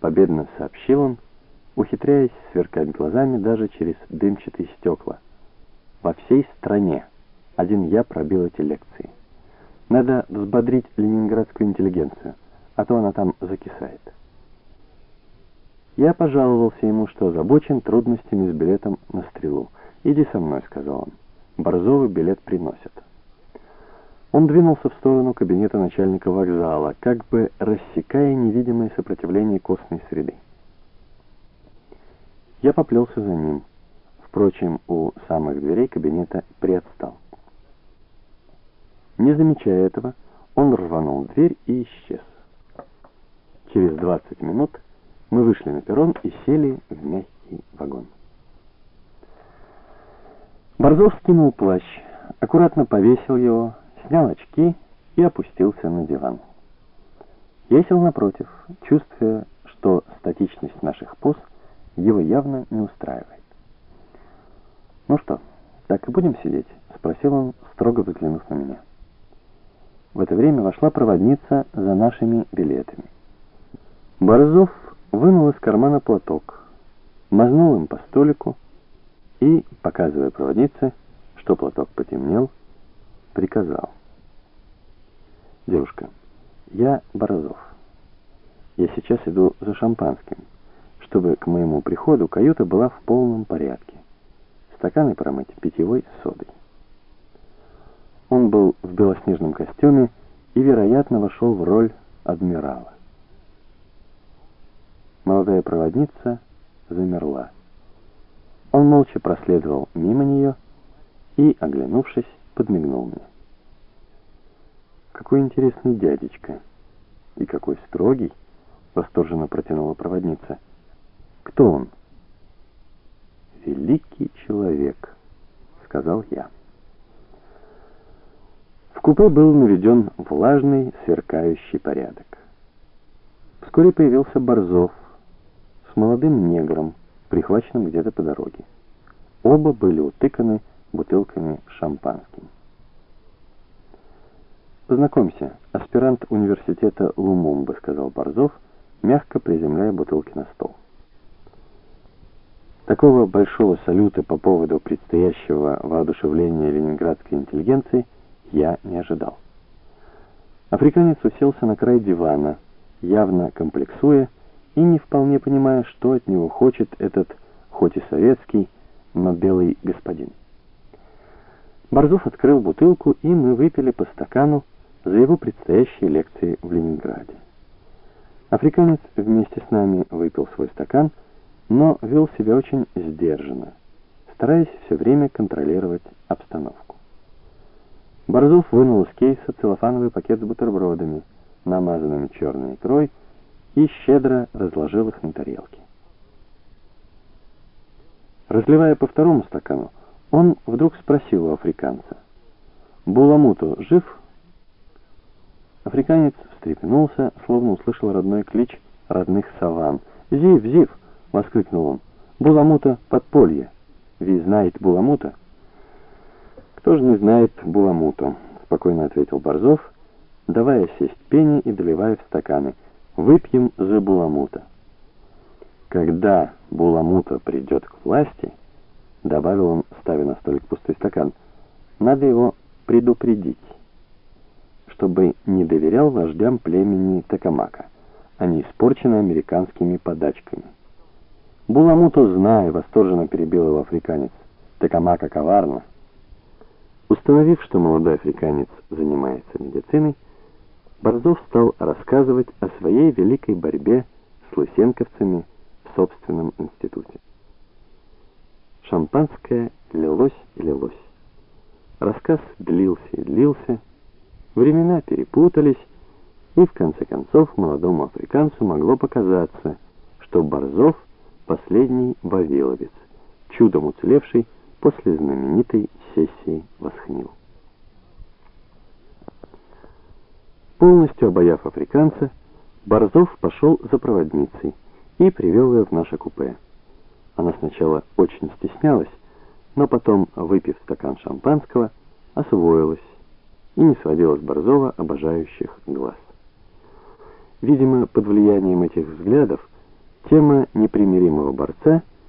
победно сообщил он, ухитряясь сверкать глазами даже через дымчатые стекла. Во всей стране один я пробил эти лекции. Надо взбодрить ленинградскую интеллигенцию, а то она там закисает. Я пожаловался ему, что озабочен трудностями с билетом на стрелу. «Иди со мной», — сказал он. «Борзовы билет приносят». Он двинулся в сторону кабинета начальника вокзала, как бы рассекая невидимое сопротивление костной среды. Я поплелся за ним. Впрочем, у самых дверей кабинета приотстал. Не замечая этого, он рванул дверь и исчез. Через 20 минут мы вышли на перрон и сели в мягкий вагон. Борзов скинул плащ, аккуратно повесил его, снял очки и опустился на диван. Я сел напротив, чувствуя, что статичность наших поз его явно не устраивает. «Ну что, так и будем сидеть?» — спросил он, строго взглянув на меня. В это время вошла проводница за нашими билетами. Борзов вынул из кармана платок, мазнул им по столику и, показывая проводнице, что платок потемнел, приказал. «Девушка, я Борзов. Я сейчас иду за шампанским, чтобы к моему приходу каюта была в полном порядке. Стаканы промыть питьевой содой». Он был в белоснежном костюме и, вероятно, вошел в роль адмирала. Молодая проводница замерла. Он молча проследовал мимо нее и, оглянувшись, подмигнул мне. «Какой интересный дядечка! И какой строгий!» — восторженно протянула проводница. «Кто он?» «Великий человек», — сказал я. В купе был наведен влажный, сверкающий порядок. Вскоре появился Борзов, с молодым негром, прихваченным где-то по дороге. Оба были утыканы бутылками шампанским. «Познакомься, аспирант университета Лумумбы», — сказал Борзов, мягко приземляя бутылки на стол. Такого большого салюта по поводу предстоящего воодушевления ленинградской интеллигенции я не ожидал. Африканец уселся на край дивана, явно комплексуя, и не вполне понимая, что от него хочет этот, хоть и советский, но белый господин. Борзов открыл бутылку, и мы выпили по стакану за его предстоящие лекции в Ленинграде. Африканец вместе с нами выпил свой стакан, но вел себя очень сдержанно, стараясь все время контролировать обстановку. Борзов вынул из кейса целлофановый пакет с бутербродами, намазанными черной икрой, и щедро разложил их на тарелке. Разливая по второму стакану, он вдруг спросил у африканца, «Буламуту жив?» Африканец встрепенулся, словно услышал родной клич родных саван. «Зив, Зив!» — воскликнул он. «Буламута подполье! Ви знает Буламута?» «Кто же не знает Буламуту?» — спокойно ответил Борзов, давая сесть пени и доливая в стаканы — Выпьем за Буламута. Когда Буламута придет к власти, добавил он, ставя на столик пустой стакан, надо его предупредить, чтобы не доверял вождям племени Такамака, они испорчены американскими подачками. Буламуту, зная, восторженно перебил его африканец. Такамака коварно. Установив, что молодой африканец занимается медициной, Борзов стал рассказывать о своей великой борьбе с лысенковцами в собственном институте. Шампанское лилось и лилось. Рассказ длился и длился, времена перепутались, и в конце концов молодому африканцу могло показаться, что Борзов — последний вавиловец, чудом уцелевший после знаменитой сессии Восхнил. Полностью обаяв африканца, Борзов пошел за проводницей и привел ее в наше купе. Она сначала очень стеснялась, но потом, выпив стакан шампанского, освоилась и не сводила с Борзова обожающих глаз. Видимо, под влиянием этих взглядов Тема непримиримого борца